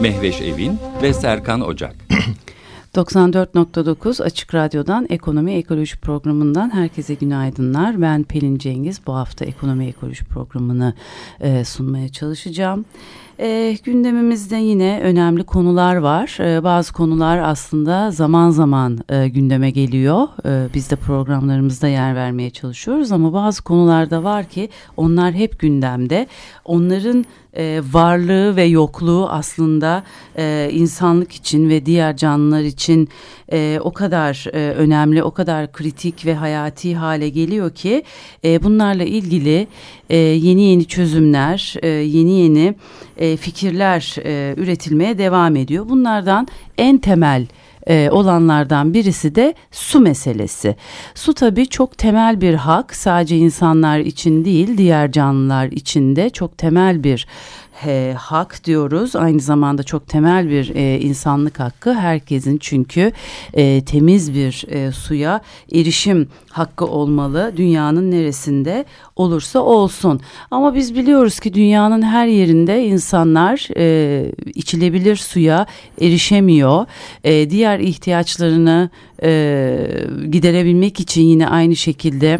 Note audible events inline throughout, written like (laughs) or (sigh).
Mehveş Evin ve Serkan Ocak. (clears throat) 94.9 Açık Radyo'dan Ekonomi Ekoloji Programı'ndan herkese günaydınlar. Ben Pelin Cengiz. Bu hafta Ekonomi Ekoloji Programı'nı e, sunmaya çalışacağım. E, gündemimizde yine önemli konular var. E, bazı konular aslında zaman zaman e, gündeme geliyor. E, biz de programlarımızda yer vermeye çalışıyoruz ama bazı konularda var ki onlar hep gündemde. Onların e, varlığı ve yokluğu aslında e, insanlık için ve diğer canlılar için e, o kadar e, önemli, o kadar kritik ve hayati hale geliyor ki e, bunlarla ilgili e, yeni yeni çözümler, e, yeni yeni e, fikirler e, üretilmeye devam ediyor. Bunlardan en temel e, olanlardan birisi de su meselesi. Su tabii çok temel bir hak sadece insanlar için değil diğer canlılar için de çok temel bir e, hak diyoruz. Aynı zamanda çok temel bir e, insanlık hakkı herkesin çünkü e, temiz bir e, suya erişim hakkı olmalı. Dünyanın neresinde olursa olsun. Ama biz biliyoruz ki dünyanın her yerinde insanlar e, içilebilir suya erişemiyor. E, diğer ihtiyaçlarını e, giderebilmek için yine aynı şekilde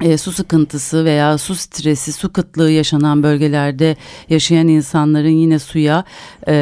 e, su sıkıntısı veya su stresi, su kıtlığı yaşanan bölgelerde yaşayan insanların yine suya e,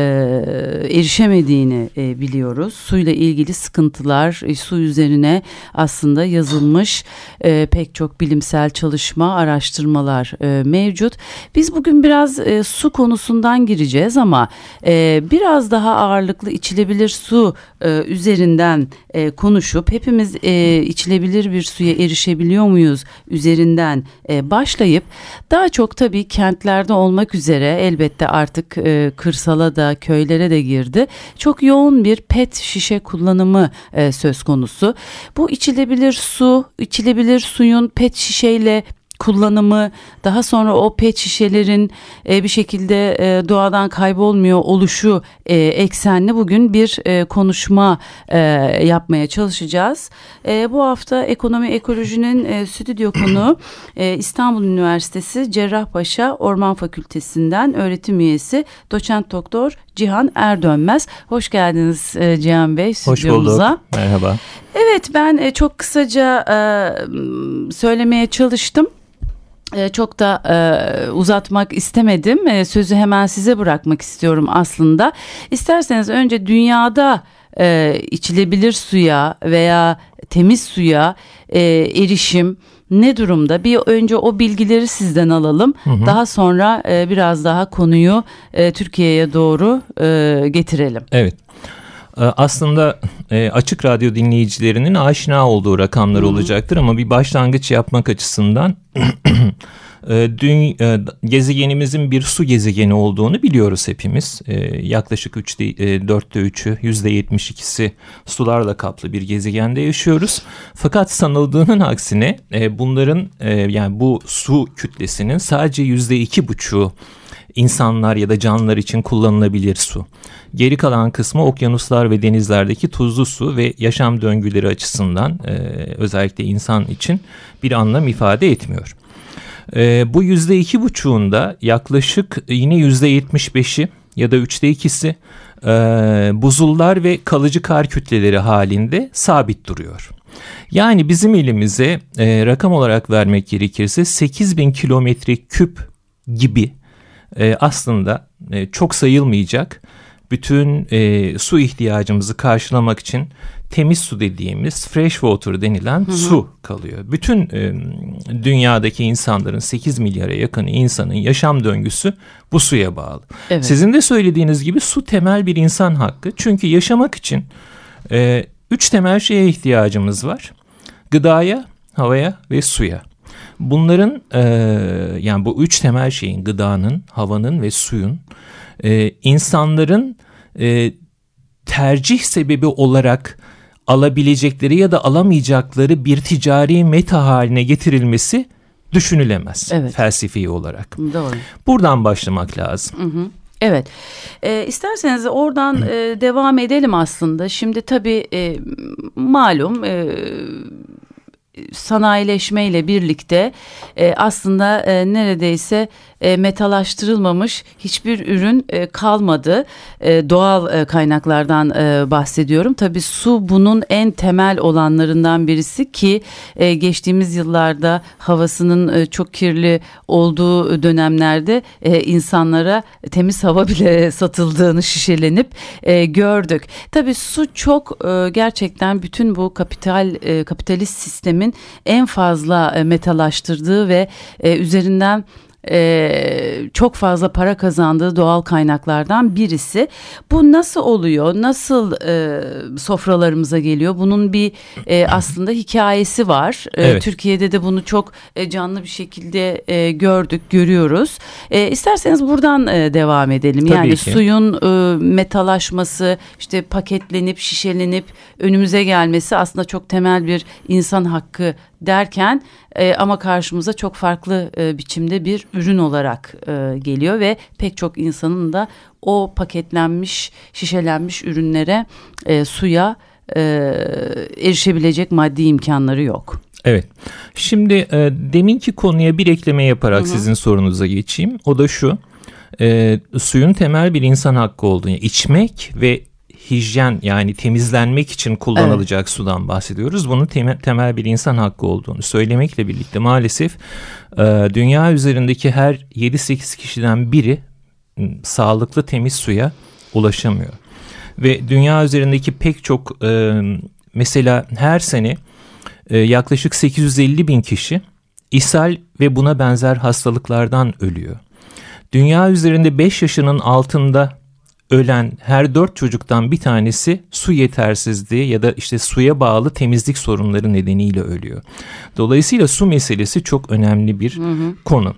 erişemediğini e, biliyoruz. Suyla ilgili sıkıntılar, e, su üzerine aslında yazılmış e, pek çok bilimsel çalışma, araştırmalar e, mevcut. Biz bugün biraz e, su konusundan gireceğiz ama e, biraz daha ağırlıklı içilebilir su e, üzerinden e, konuşup hepimiz e, içilebilir bir suya erişebiliyor muyuz? Üzerinden e, başlayıp daha çok tabii kentlerde olmak üzere elbette artık e, kırsala da köylere de girdi. Çok yoğun bir pet şişe kullanımı e, söz konusu. Bu içilebilir su, içilebilir suyun pet şişeyle kullanımı daha sonra o pet şişelerin e, bir şekilde e, doğadan kaybolmuyor oluşu e, eksenli bugün bir e, konuşma e, yapmaya çalışacağız. E, bu hafta ekonomi ekolojinin e, stüdyo konu e, İstanbul Üniversitesi Cerrahpaşa Orman Fakültesinden öğretim üyesi doçent doktor Cihan Erdönmez. Hoş geldiniz e, Cihan Bey stüdyomuza. Hoş bulduk. Merhaba. Evet ben e, çok kısaca e, söylemeye çalıştım. Ee, çok da e, uzatmak istemedim. E, sözü hemen size bırakmak istiyorum aslında. İsterseniz önce dünyada e, içilebilir suya veya temiz suya e, erişim ne durumda? Bir önce o bilgileri sizden alalım. Hı hı. Daha sonra e, biraz daha konuyu e, Türkiye'ye doğru e, getirelim. Evet. E, aslında e, açık radyo dinleyicilerinin aşina olduğu rakamlar Hı -hı. olacaktır ama bir başlangıç yapmak açısından (clears throat) e, dün gezegenimizin bir su gezegeni olduğunu biliyoruz hepimiz. Yaklaşık 3'te 4'te 3'ü %72'si sularla kaplı bir gezegende yaşıyoruz. Fakat sanıldığının aksine bunların yani bu su kütlesinin sadece %2,5'u insanlar ya da canlılar için kullanılabilir su. Geri kalan kısmı okyanuslar ve denizlerdeki tuzlu su ve yaşam döngüleri açısından e, özellikle insan için bir anlam ifade etmiyor. E, bu yüzde iki buçuğunda yaklaşık yine yüzde yetmiş beşi ya da üçte ikisi e, buzullar ve kalıcı kar kütleleri halinde sabit duruyor. Yani bizim elimize e, rakam olarak vermek gerekirse 8000 kilometre küp gibi e, aslında e, çok sayılmayacak bütün e, su ihtiyacımızı karşılamak için temiz su dediğimiz fresh water denilen hı hı. su kalıyor. Bütün e, dünyadaki insanların 8 milyara yakın insanın yaşam döngüsü bu suya bağlı. Evet. Sizin de söylediğiniz gibi su temel bir insan hakkı. Çünkü yaşamak için e, üç temel şeye ihtiyacımız var. Gıdaya, havaya ve suya. Bunların e, yani bu üç temel şeyin gıdanın, havanın ve suyun e, insanların e, tercih sebebi olarak alabilecekleri ya da alamayacakları bir ticari meta haline getirilmesi düşünülemez evet. felsefi olarak. Doğru. Buradan başlamak lazım. Hı hı. Evet, e, isterseniz oradan e, devam edelim aslında. Şimdi tabii e, malum e, sanayileşmeyle birlikte e, aslında e, neredeyse e, metalaştırılmamış hiçbir ürün e, kalmadı. E, doğal e, kaynaklardan e, bahsediyorum. Tabii su bunun en temel olanlarından birisi ki e, geçtiğimiz yıllarda havasının e, çok kirli olduğu dönemlerde e, insanlara temiz hava (laughs) bile satıldığını şişelenip e, gördük. Tabii su çok e, gerçekten bütün bu kapital e, kapitalist sistemin en fazla e, metalaştırdığı ve e, üzerinden e, çok fazla para kazandığı doğal kaynaklardan birisi. Bu nasıl oluyor? Nasıl e, sofralarımıza geliyor? Bunun bir e, aslında hikayesi var. E, evet. Türkiye'de de bunu çok e, canlı bir şekilde e, gördük, görüyoruz. E, isterseniz buradan e, devam edelim. Tabii yani ki. suyun e, metalaşması, işte paketlenip, şişelenip önümüze gelmesi aslında çok temel bir insan hakkı derken e, ama karşımıza çok farklı e, biçimde bir ürün olarak e, geliyor ve pek çok insanın da o paketlenmiş, şişelenmiş ürünlere, e, suya e, erişebilecek maddi imkanları yok. Evet. Şimdi e, deminki konuya bir ekleme yaparak Hı-hı. sizin sorunuza geçeyim. O da şu. E, suyun temel bir insan hakkı olduğunu, içmek ve hijyen yani temizlenmek için kullanılacak evet. sudan bahsediyoruz. Bunun temel, temel bir insan hakkı olduğunu söylemekle birlikte maalesef e, dünya üzerindeki her 7-8 kişiden biri sağlıklı temiz suya ulaşamıyor. Ve dünya üzerindeki pek çok e, mesela her sene e, yaklaşık 850 bin kişi ishal ve buna benzer hastalıklardan ölüyor. Dünya üzerinde 5 yaşının altında ölen her dört çocuktan bir tanesi su yetersizliği ya da işte suya bağlı temizlik sorunları nedeniyle ölüyor. Dolayısıyla su meselesi çok önemli bir hı hı. konu.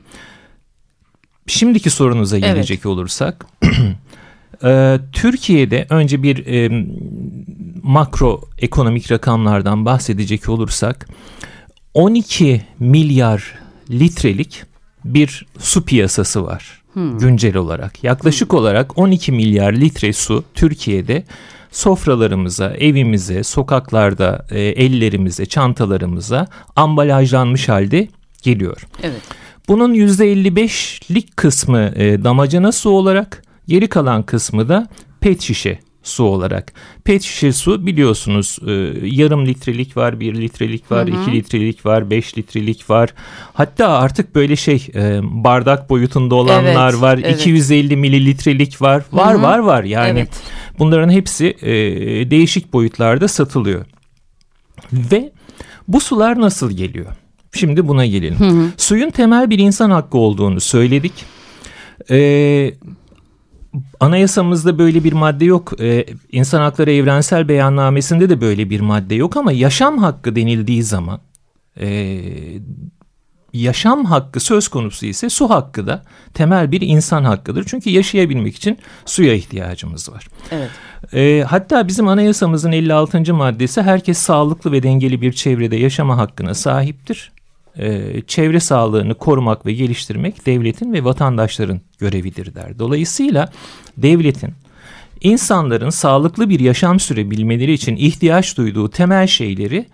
Şimdiki sorunuza gelecek evet. olursak (clears throat) e, Türkiye'de önce bir e, makro ekonomik rakamlardan bahsedecek olursak 12 milyar litrelik bir su piyasası var hmm. güncel olarak. Yaklaşık hmm. olarak 12 milyar litre su Türkiye'de sofralarımıza, evimize, sokaklarda, e, ellerimize, çantalarımıza ambalajlanmış halde geliyor. Evet. Bunun %55'lik kısmı e, damacana su olarak, geri kalan kısmı da pet şişe su olarak. Pet şişe su biliyorsunuz e, yarım litrelik var, bir litrelik var, hı hı. iki litrelik var, beş litrelik var. Hatta artık böyle şey e, bardak boyutunda olanlar evet, var, evet. 250 mililitrelik var. Var hı hı. var var yani evet. bunların hepsi e, değişik boyutlarda satılıyor. Ve bu sular nasıl geliyor? Şimdi buna gelelim. Hı hı. Suyun temel bir insan hakkı olduğunu söyledik. Ee, Anayasamızda böyle bir madde yok. Ee, İnsan Hakları Evrensel Beyannamesi'nde de böyle bir madde yok ama yaşam hakkı denildiği zaman e, yaşam hakkı söz konusu ise su hakkı da temel bir insan hakkıdır. Çünkü yaşayabilmek için suya ihtiyacımız var. Evet. E, hatta bizim anayasamızın 56. maddesi herkes sağlıklı ve dengeli bir çevrede yaşama hakkına sahiptir e, çevre sağlığını korumak ve geliştirmek devletin ve vatandaşların görevidir der. Dolayısıyla devletin insanların sağlıklı bir yaşam sürebilmeleri için ihtiyaç duyduğu temel şeyleri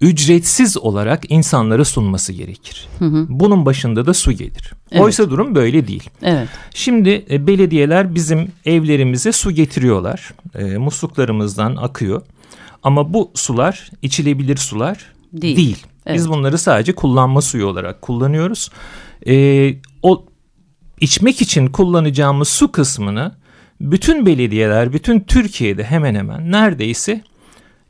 ücretsiz olarak insanlara sunması gerekir. Hı hı. Bunun başında da su gelir. Evet. Oysa durum böyle değil. Evet. Şimdi e, belediyeler bizim evlerimize su getiriyorlar. E, musluklarımızdan akıyor. Ama bu sular içilebilir sular değil. değil. Evet. Biz bunları sadece kullanma suyu olarak kullanıyoruz. Ee, o içmek için kullanacağımız su kısmını bütün belediyeler, bütün Türkiye'de hemen hemen neredeyse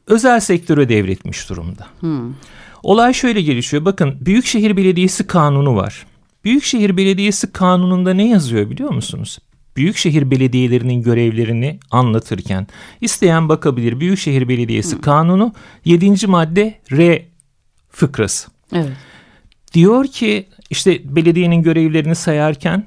özel sektöre devretmiş durumda. Hmm. Olay şöyle gelişiyor. Bakın Büyükşehir Belediyesi kanunu var. Büyükşehir Belediyesi kanununda ne yazıyor biliyor musunuz? Büyükşehir belediyelerinin görevlerini anlatırken isteyen bakabilir. Büyükşehir Belediyesi hmm. kanunu 7. madde R fıkrası. Evet. Diyor ki işte belediyenin görevlerini sayarken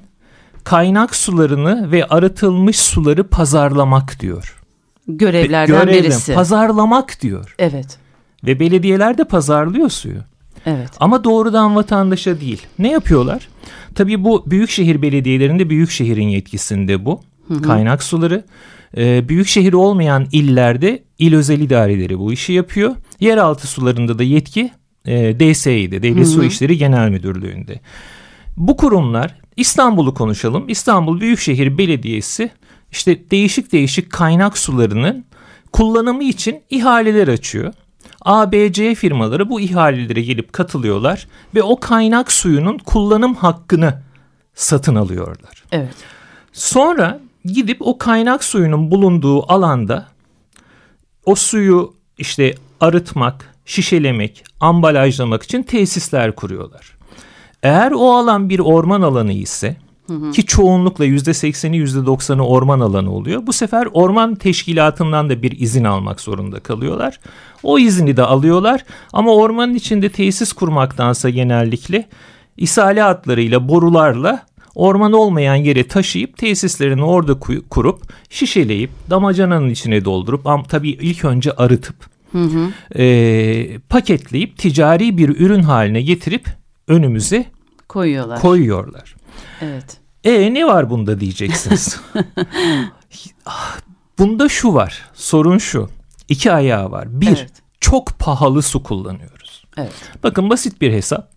kaynak sularını ve arıtılmış suları pazarlamak diyor. görevlerden Görevden, birisi. Pazarlamak diyor. Evet. Ve belediyeler de pazarlıyor suyu. Evet. Ama doğrudan vatandaşa değil. Ne yapıyorlar? Tabii bu büyükşehir belediyelerinde büyükşehirin yetkisinde bu. Kaynak suları. Ee, büyükşehir olmayan illerde il özel idareleri bu işi yapıyor. Yeraltı sularında da yetki e, DSİ'de, Devlet Su İşleri Genel Müdürlüğü'nde. Bu kurumlar İstanbul'u konuşalım. İstanbul Büyükşehir Belediyesi işte değişik değişik kaynak sularının kullanımı için ihaleler açıyor. ABC firmaları bu ihalelere gelip katılıyorlar ve o kaynak suyunun kullanım hakkını satın alıyorlar. Evet. Sonra gidip o kaynak suyunun bulunduğu alanda o suyu işte arıtmak, şişelemek, ambalajlamak için tesisler kuruyorlar. Eğer o alan bir orman alanı ise ki çoğunlukla %80'i %90'ı orman alanı oluyor. Bu sefer orman teşkilatından da bir izin almak zorunda kalıyorlar. O izni de alıyorlar ama ormanın içinde tesis kurmaktansa genellikle isale hatlarıyla borularla orman olmayan yere taşıyıp tesislerini orada kurup şişeleyip damacananın içine doldurup tabii ilk önce arıtıp e, paketleyip ticari bir ürün haline getirip önümüze Koyuyorlar. koyuyorlar. evet. E ne var bunda diyeceksiniz. (laughs) bunda şu var. Sorun şu. İki ayağı var. Bir, Evet. çok pahalı su kullanıyoruz. Evet. Bakın basit bir hesap.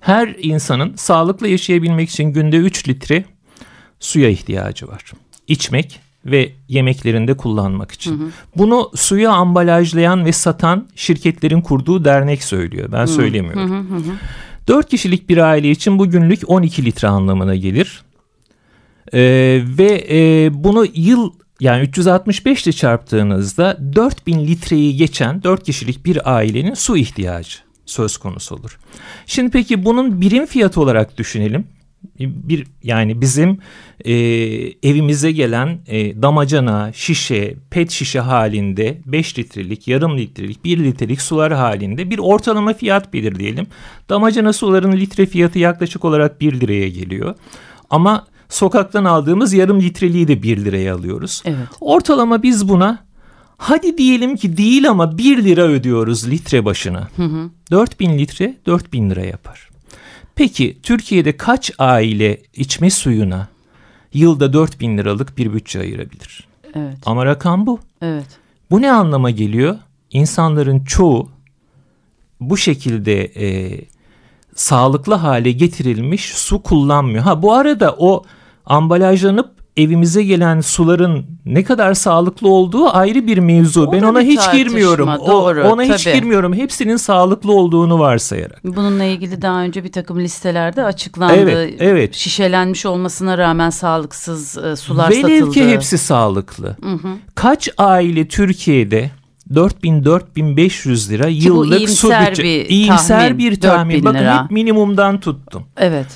Her insanın sağlıklı yaşayabilmek için günde 3 litre suya ihtiyacı var. İçmek ve yemeklerinde kullanmak için. Bunu suya ambalajlayan ve satan şirketlerin kurduğu dernek söylüyor. Ben söylemiyorum. 4 kişilik bir aile için bu günlük 12 litre anlamına gelir. Ee, ve e, bunu yıl yani 365 ile çarptığınızda 4000 litreyi geçen 4 kişilik bir ailenin su ihtiyacı söz konusu olur. Şimdi peki bunun birim fiyatı olarak düşünelim. Bir yani bizim e, evimize gelen e, damacana, şişe, pet şişe halinde 5 litrelik, yarım litrelik, 1 litrelik sular halinde bir ortalama fiyat belirleyelim. Damacana suların litre fiyatı yaklaşık olarak 1 liraya geliyor. Ama sokaktan aldığımız yarım litreliği de 1 liraya alıyoruz. Evet. Ortalama biz buna hadi diyelim ki değil ama 1 lira ödüyoruz litre başına. 4000 litre 4000 lira yapar. Peki Türkiye'de kaç aile içme suyuna yılda 4000 liralık bir bütçe ayırabilir? Evet. Ama rakam bu. Evet. Bu ne anlama geliyor? İnsanların çoğu bu şekilde e, sağlıklı hale getirilmiş su kullanmıyor. Ha bu arada o ambalajlanıp evimize gelen suların ne kadar sağlıklı olduğu ayrı bir mevzu. O ben ona hiç girmiyorum. O- doğru, ona hiç tabii. girmiyorum. Hepsinin sağlıklı olduğunu varsayarak. Bununla ilgili daha önce bir takım listelerde açıklandı. Evet, evet. Şişelenmiş olmasına rağmen sağlıksız e, sular Velev satıldı. ki hepsi sağlıklı. Kaç aile Türkiye'de 4000-4500 lira yıllık su iyimser bütçe. bir İyimser tahmin, bir tahmin. 4000 Bakın hep minimumdan tuttum. Evet.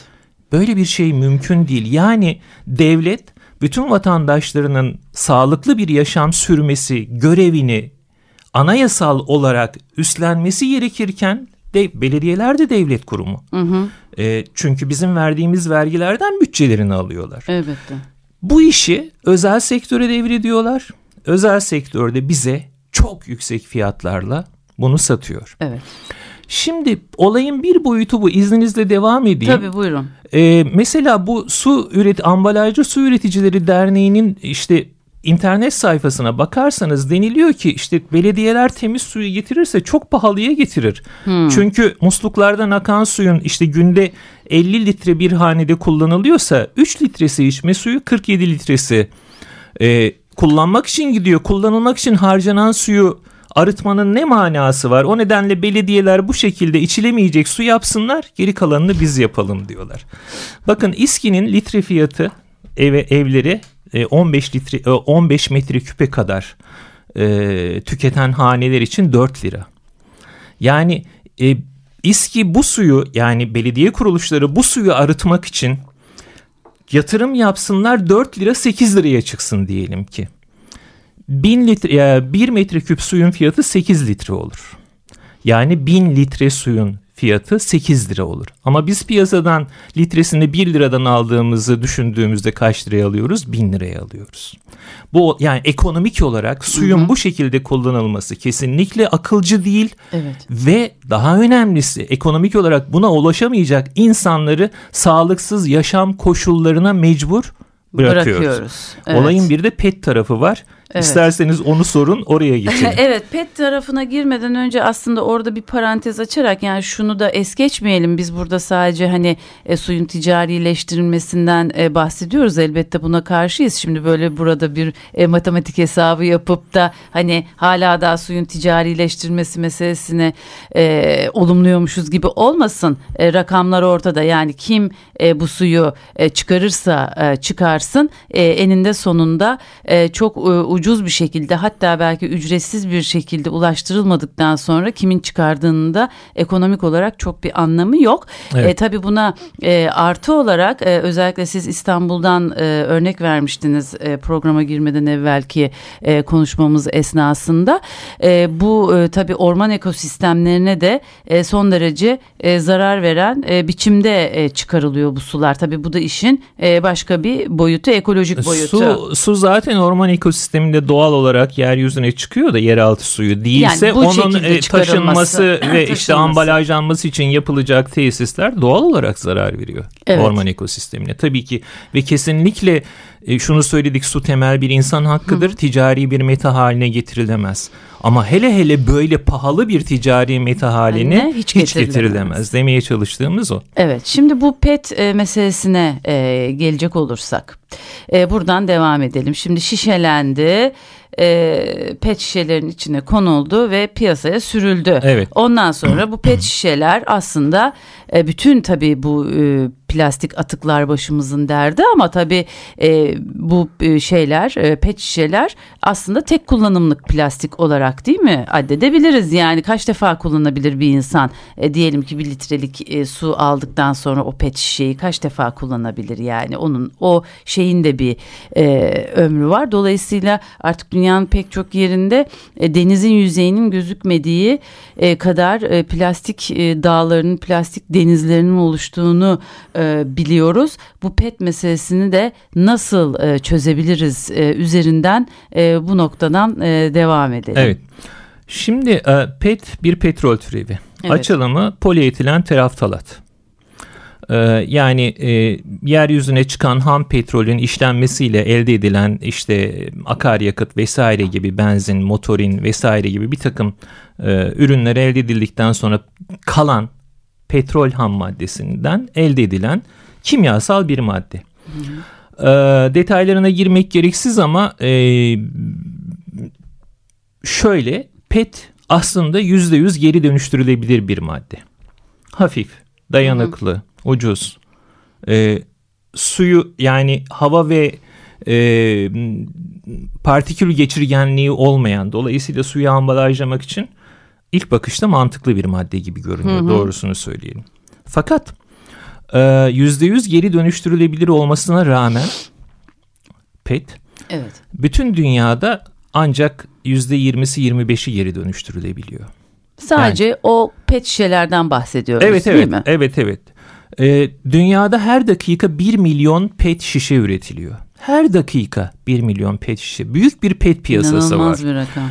Böyle bir şey mümkün değil. Yani devlet bütün vatandaşlarının sağlıklı bir yaşam sürmesi görevini anayasal olarak üstlenmesi gerekirken de, belediyeler de devlet kurumu. E, çünkü bizim verdiğimiz vergilerden bütçelerini alıyorlar. Elbette. Bu işi özel sektöre devrediyorlar. Özel sektörde bize çok yüksek fiyatlarla bunu satıyor. Evet. Şimdi olayın bir boyutu bu. İzninizle devam edeyim. Tabii buyurun. Ee, mesela bu su üret ambalajcı su üreticileri derneğinin işte internet sayfasına bakarsanız deniliyor ki işte belediyeler temiz suyu getirirse çok pahalıya getirir. Çünkü musluklardan akan suyun işte günde 50 litre bir hanede kullanılıyorsa 3 litresi içme suyu 47 litresi e, kullanmak için gidiyor. Kullanılmak için harcanan suyu arıtmanın ne manası var? O nedenle belediyeler bu şekilde içilemeyecek su yapsınlar, geri kalanını biz yapalım diyorlar. Bakın İSKİ'nin litre fiyatı eve evleri e, 15 litre e, 15 metre küpe kadar e, tüketen haneler için 4 lira. Yani e, İSKİ bu suyu yani belediye kuruluşları bu suyu arıtmak için yatırım yapsınlar 4 lira 8 liraya çıksın diyelim ki. 1000 litre ya 1 metreküp suyun fiyatı 8 litre olur. Yani 1000 litre suyun fiyatı 8 lira olur. Ama biz piyasadan litresini 1 liradan aldığımızı düşündüğümüzde kaç liraya alıyoruz? 1000 liraya alıyoruz. Bu yani ekonomik olarak suyun bu şekilde kullanılması kesinlikle akılcı değil. Evet. Ve daha önemlisi ekonomik olarak buna ulaşamayacak insanları sağlıksız yaşam koşullarına mecbur bırakıyoruz. bırakıyoruz. Evet. Olayın bir de pet tarafı var. Evet. İsterseniz onu sorun oraya (laughs) geçelim. evet pet tarafına girmeden önce aslında orada bir parantez açarak yani şunu da es geçmeyelim. Biz burada sadece hani e, suyun ticarileştirilmesinden e, bahsediyoruz. Elbette buna karşıyız. Şimdi böyle burada bir e, matematik hesabı yapıp da hani hala daha suyun ticarileştirilmesi meselesini e, olumluyormuşuz gibi olmasın. E, rakamlar ortada yani kim e, bu suyu e, çıkarırsa e, çıkarsın e, eninde sonunda e, çok e, ucuz bir şekilde hatta belki ücretsiz bir şekilde ulaştırılmadıktan sonra kimin çıkardığının da ekonomik olarak çok bir anlamı yok. Evet. E, tabii buna e, artı olarak e, özellikle siz İstanbul'dan e, örnek vermiştiniz e, programa girmeden evvelki e, konuşmamız esnasında. E, bu e, tabii orman ekosistemlerine de e, son derece e, zarar veren e, biçimde e, çıkarılıyor bu sular. Tabii bu da işin e, başka bir boyutu, ekolojik boyutu. Su, su zaten orman ekosistemi döneminde doğal olarak yeryüzüne çıkıyor da yeraltı suyu değilse yani onun e, taşınması ve işte ambalajlanması için yapılacak tesisler doğal olarak zarar veriyor evet. orman ekosistemine. Tabii ki ve kesinlikle e, şunu söyledik su temel bir insan hakkıdır. Hı. Ticari bir meta haline getirilemez. Ama hele hele böyle pahalı bir ticari meta haline yani hiç, hiç getirilemez. getirilemez demeye çalıştığımız o. Evet şimdi bu pet e, meselesine e, gelecek olursak e, buradan devam edelim. Şimdi şişelendi e, pet şişelerin içine konuldu ve piyasaya sürüldü. Evet. Ondan sonra bu pet şişeler aslında e, bütün tabii bu e, plastik atıklar başımızın derdi ama tabii e, bu şeyler pet şişeler aslında tek kullanımlık plastik olarak değil mi addedebiliriz? Yani kaç defa kullanabilir bir insan? Diyelim ki bir litrelik su aldıktan sonra o pet şişeyi kaç defa kullanabilir? Yani onun o şeyin de bir ömrü var. Dolayısıyla artık dünyanın pek çok yerinde denizin yüzeyinin gözükmediği kadar plastik dağlarının plastik denizlerinin oluştuğunu e, biliyoruz. Bu pet meselesini de nasıl e, çözebiliriz e, üzerinden e, bu noktadan e, devam edelim. Evet. Şimdi e, PET bir petrol türevi. Evet. Açılımı polietilen teraftalat. E, yani e, yeryüzüne çıkan ham petrolün işlenmesiyle elde edilen işte akaryakıt vesaire gibi benzin, motorin vesaire gibi bir takım e, ürünler elde edildikten sonra kalan petrol ham maddesinden elde edilen kimyasal bir madde. E, detaylarına girmek gereksiz ama e, şöyle PET aslında yüzde yüz geri dönüştürülebilir bir madde. Hafif, dayanıklı, hı hı. ucuz. E, suyu yani hava ve e, partikül geçirgenliği olmayan dolayısıyla suyu ambalajlamak için ilk bakışta mantıklı bir madde gibi görünüyor. Hı hı. Doğrusunu söyleyelim. Fakat e, yüzde yüz geri dönüştürülebilir olmasına rağmen PET evet. bütün dünyada ancak yüzde yirmisi yirmi beşi geri dönüştürülebiliyor. Sadece yani, o pet şişelerden bahsediyoruz evet, değil evet, mi? Evet evet. Ee, dünyada her dakika bir milyon pet şişe üretiliyor. Her dakika bir milyon pet şişe. Büyük bir pet piyasası İnanılmaz var. İnanılmaz bir rakam.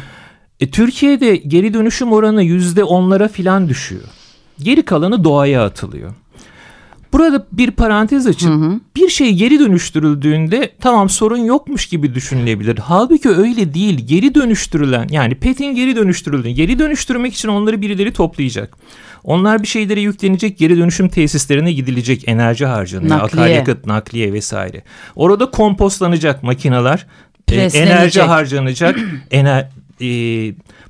E, Türkiye'de geri dönüşüm oranı yüzde onlara filan düşüyor. Geri kalanı doğaya atılıyor. Burada bir parantez açın. Hı hı. Bir şey geri dönüştürüldüğünde tamam sorun yokmuş gibi düşünülebilir. Halbuki öyle değil. Geri dönüştürülen yani PET'in geri dönüştürüldüğünü geri dönüştürmek için onları birileri toplayacak. Onlar bir şeylere yüklenecek geri dönüşüm tesislerine gidilecek enerji harcanıyor. Nakliye. Akaryakıt, nakliye vesaire. Orada kompostlanacak makineler. E, enerji harcanacak. (clears throat) ener e,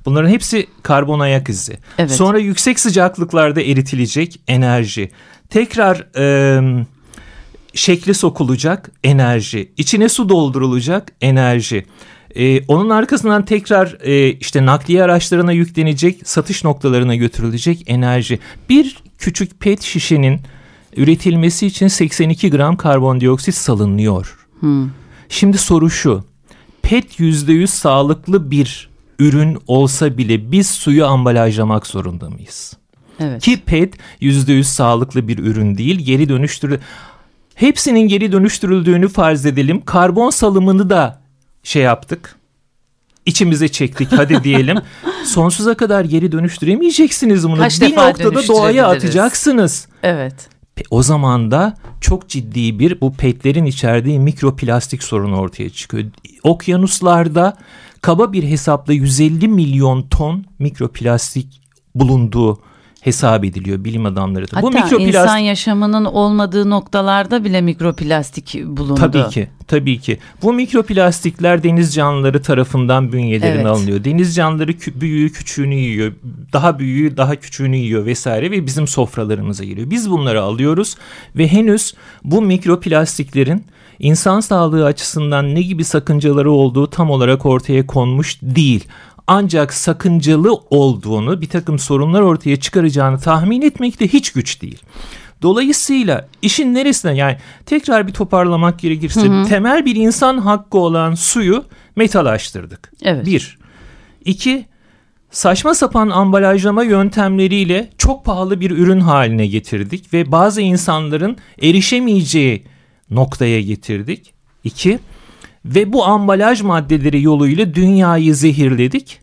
bunların hepsi karbon ayak izi. Evet. Sonra yüksek sıcaklıklarda eritilecek enerji. Tekrar e, şekli sokulacak enerji. İçine su doldurulacak enerji. Ee, onun arkasından tekrar e, işte nakliye araçlarına yüklenecek, satış noktalarına götürülecek enerji. Bir küçük pet şişenin üretilmesi için 82 gram karbondioksit salınıyor. Hmm. Şimdi soru şu. PET %100 sağlıklı bir ürün olsa bile biz suyu ambalajlamak zorunda mıyız? Evet. Ki PET %100 sağlıklı bir ürün değil. Geri dönüştürü Hepsinin geri dönüştürüldüğünü farz edelim. Karbon salımını da şey yaptık. İçimize çektik hadi (laughs) diyelim. Sonsuza kadar geri dönüştüremeyeceksiniz bunu. Kaç bir noktada doğaya atacaksınız. Evet. O zaman da çok ciddi bir bu petlerin içerdiği mikroplastik sorunu ortaya çıkıyor. Okyanuslarda kaba bir hesapla 150 milyon ton mikroplastik bulunduğu hesap ediliyor bilim adamları. Hatta bu mikroplastik insan yaşamının olmadığı noktalarda bile mikroplastik bulundu. Tabii ki, tabii ki. Bu mikroplastikler deniz canlıları tarafından bünyelerine Evet. alınıyor. Deniz canlıları kü- büyüğü küçüğünü yiyor, daha büyüğü daha küçüğünü yiyor vesaire ve bizim sofralarımıza geliyor. Biz bunları alıyoruz ve henüz bu mikroplastiklerin insan sağlığı açısından ne gibi sakıncaları olduğu tam olarak ortaya konmuş değil. Ancak sakıncalı olduğunu, bir takım sorunlar ortaya çıkaracağını tahmin etmek de hiç güç değil. Dolayısıyla işin neresine yani tekrar bir toparlamak gerekirse temel bir insan hakkı olan suyu metalaştırdık. Evet. Bir. İki, saçma sapan ambalajlama yöntemleriyle çok pahalı bir ürün haline getirdik ve bazı insanların erişemeyeceği noktaya getirdik. İki, ve bu ambalaj maddeleri yoluyla dünyayı zehirledik.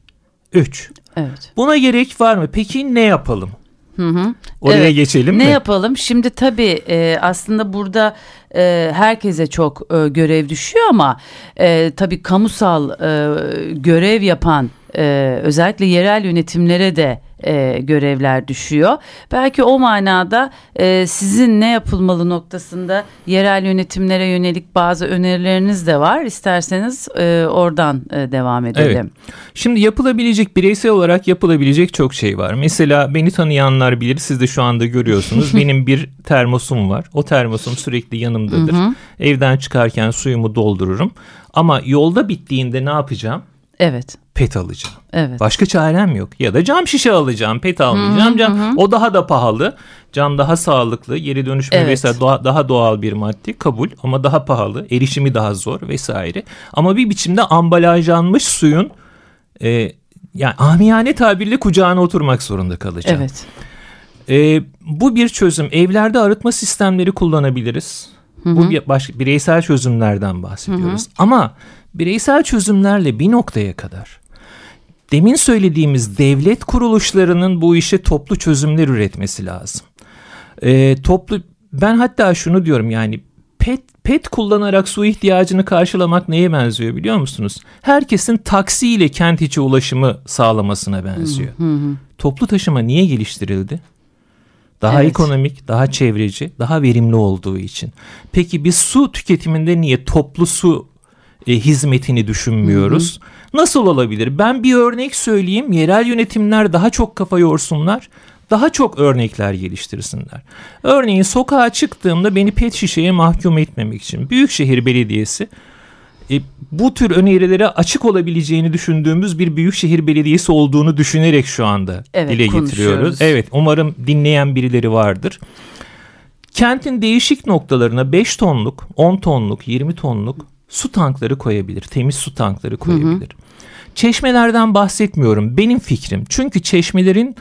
Üç, Evet. buna gerek var mı? Peki ne yapalım? Hı hı. Oraya Evet. geçelim ne mi? yapalım? Şimdi tabii e, aslında burada e, herkese çok e, görev düşüyor ama e, tabii kamusal e, görev yapan e, özellikle yerel yönetimlere de e, görevler düşüyor. Belki o manada e, sizin ne yapılmalı noktasında yerel yönetimlere yönelik bazı önerileriniz de var. İsterseniz e, oradan e, devam edelim. Şimdi yapılabilecek bireysel olarak yapılabilecek çok şey var. Mesela beni tanıyanlar bilir siz de şu anda görüyorsunuz. (laughs) Benim bir termosum var. O termosum sürekli yanımdadır. Evden çıkarken suyumu doldururum. Ama yolda bittiğinde ne yapacağım? Evet. Pet alacağım. Evet. Başka çarem yok. Ya da cam şişe alacağım, pet almayacağım. Cam, o daha da pahalı. Cam daha sağlıklı, geri dönüşme Evet. vesaire doğa- daha doğal bir madde kabul ama daha pahalı, erişimi daha zor vesaire. Ama bir biçimde ambalajlanmış suyun e, yani amiyane tabirle kucağına oturmak zorunda kalacağım. Evet. E, bu bir çözüm. Evlerde arıtma sistemleri kullanabiliriz. Bu bir başka bireysel çözümlerden bahsediyoruz. Ama bireysel çözümlerle bir noktaya kadar demin söylediğimiz devlet kuruluşlarının bu işe toplu çözümler üretmesi lazım. E, toplu ben hatta şunu diyorum yani pet pet kullanarak su ihtiyacını karşılamak neye benziyor biliyor musunuz? Herkesin taksiyle kent içi ulaşımı sağlamasına benziyor. Toplu taşıma niye geliştirildi? Daha Evet. ekonomik, daha çevreci, daha verimli olduğu için. Peki biz su tüketiminde niye toplu su e, hizmetini düşünmüyoruz? Nasıl olabilir? Ben bir örnek söyleyeyim. Yerel yönetimler daha çok kafa yorsunlar. Daha çok örnekler geliştirsinler. Örneğin sokağa çıktığımda beni pet şişeye mahkum etmemek için Büyükşehir Belediyesi e, bu tür önerilere açık olabileceğini düşündüğümüz bir büyükşehir belediyesi olduğunu düşünerek şu anda Evet, dile getiriyoruz. Evet, umarım dinleyen birileri vardır. Kentin değişik noktalarına 5 tonluk, 10 tonluk, 20 tonluk su tankları koyabilir. Temiz su tankları koyabilir. Çeşmelerden bahsetmiyorum. Benim fikrim. Çünkü çeşmelerin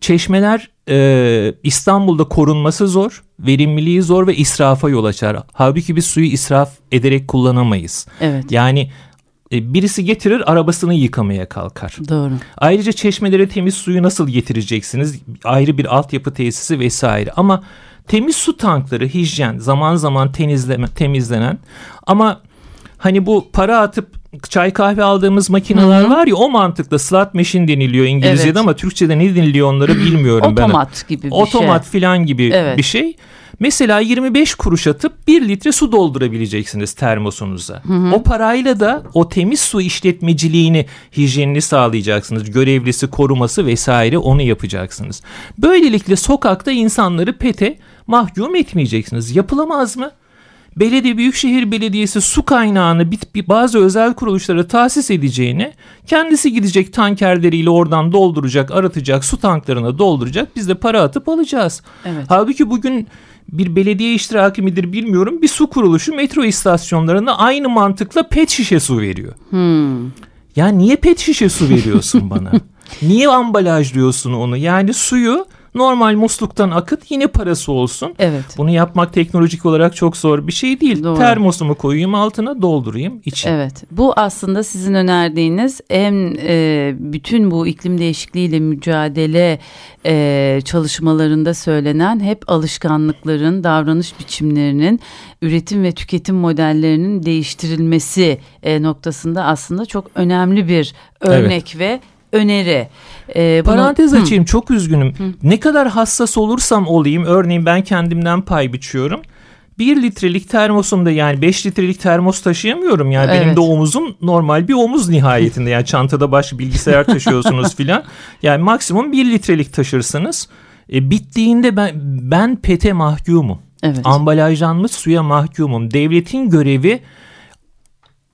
çeşmeler e, İstanbul'da korunması zor, verimliliği zor ve israfa yol açar. Halbuki biz suyu israf ederek kullanamayız. Evet. Yani e, birisi getirir arabasını yıkamaya kalkar. Doğru. Ayrıca çeşmelere temiz suyu nasıl getireceksiniz? Ayrı bir altyapı tesisi vesaire. Ama temiz su tankları hijyen zaman zaman temizleme, temizlenen ama hani bu para atıp çay kahve aldığımız makineler var ya o mantıkla slot machine deniliyor İngilizce'de Evet. ama Türkçe'de ne deniliyor onları bilmiyorum ben. Otomat gibi bir Otomat şey. filan gibi Evet. bir şey. Mesela 25 kuruş atıp 1 litre su doldurabileceksiniz termosunuza. O parayla da o temiz su işletmeciliğini, hijyenini sağlayacaksınız. Görevlisi, koruması vesaire onu yapacaksınız. Böylelikle sokakta insanları pete mahkum etmeyeceksiniz. Yapılamaz mı? Belediye Büyükşehir Belediyesi su kaynağını bazı özel kuruluşlara tahsis edeceğine kendisi gidecek tankerleriyle oradan dolduracak, arıtacak, su tanklarına dolduracak. Biz de para atıp alacağız. Evet. Halbuki bugün bir belediye iştiraki midir bilmiyorum bir su kuruluşu metro istasyonlarına aynı mantıkla pet şişe su veriyor. Hmm. Ya niye pet şişe su veriyorsun bana? (laughs) niye ambalajlıyorsun onu? Yani suyu Normal musluktan akıt yine parası olsun. Evet. Bunu yapmak teknolojik olarak çok zor bir şey değil. Doğru. Termosumu koyayım altına doldurayım için. Evet. Bu aslında sizin önerdiğiniz hem e, bütün bu iklim değişikliğiyle mücadele e, çalışmalarında söylenen hep alışkanlıkların, davranış biçimlerinin, üretim ve tüketim modellerinin değiştirilmesi e, noktasında aslında çok önemli bir örnek ve öneri. Ee, bunu, Parantez açayım hı. çok üzgünüm. Hı. Ne kadar hassas olursam olayım örneğin ben kendimden pay biçiyorum. Bir litrelik termosumda yani beş litrelik termos taşıyamıyorum. Yani evet. benim de omuzum normal bir omuz nihayetinde. Yani çantada başka bilgisayar (laughs) taşıyorsunuz filan. Yani maksimum bir litrelik taşırsınız. E, bittiğinde ben, ben pete mahkumum. Evet. Ambalajlanmış suya mahkumum. Devletin görevi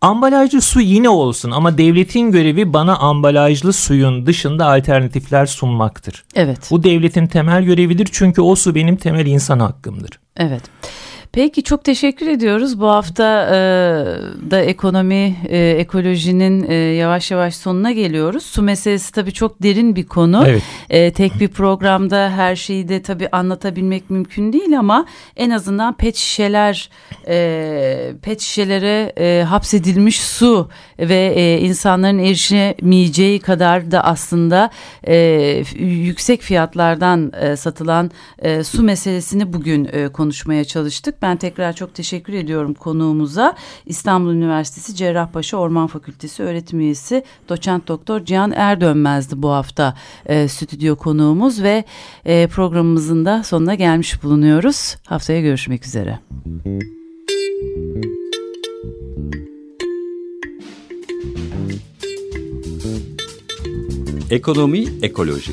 Ambalajlı su yine olsun ama devletin görevi bana ambalajlı suyun dışında alternatifler sunmaktır. Evet. Bu devletin temel görevidir çünkü o su benim temel insan hakkımdır. Evet. Peki çok teşekkür ediyoruz. Bu hafta e, da ekonomi, e, ekolojinin e, yavaş yavaş sonuna geliyoruz. Su meselesi tabii çok derin bir konu. Evet. E, tek bir programda her şeyi de tabii anlatabilmek mümkün değil ama en azından pet şişeler, e, pet şişelere e, hapsedilmiş su ve e, insanların erişemeyeceği kadar da aslında e, yüksek fiyatlardan e, satılan e, su meselesini bugün e, konuşmaya çalıştık. Ben tekrar çok teşekkür ediyorum konuğumuza. İstanbul Üniversitesi Cerrahpaşa Orman Fakültesi öğretim üyesi doçent doktor Cihan Erdönmez'di bu hafta e, stüdyo konuğumuz ve e, programımızın da sonuna gelmiş bulunuyoruz. Haftaya görüşmek üzere. Ekonomi Ekoloji